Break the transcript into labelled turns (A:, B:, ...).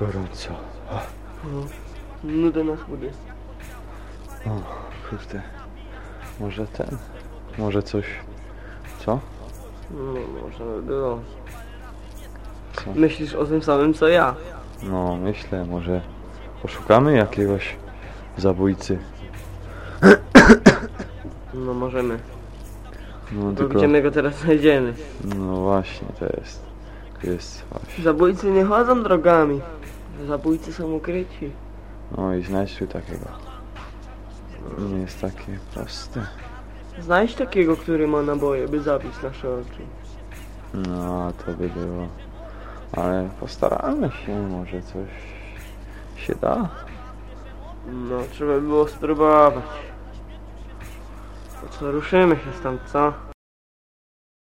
A: Gorąco.
B: Nudę na chudy.
A: O, kurde. Może ten? Może coś... Co?
B: No może było.
A: Co?
B: Myślisz o tym samym co ja.
A: No, myślę, może poszukamy jakiegoś zabójcy.
B: No możemy.
A: No tylko...
B: gdzie my go teraz znajdziemy?
A: No właśnie, to jest... Jest właśnie...
B: Zabójcy nie chodzą drogami. Zabójcy są ukryci.
A: No i znajdź tu takiego. Nie jest takie proste.
B: Znajdź takiego, który ma naboje, by zabić nasze oczy.
A: No, to by było. Ale postaramy się, może coś się da.
B: No, trzeba by było spróbować. To co, ruszymy się stąd, co?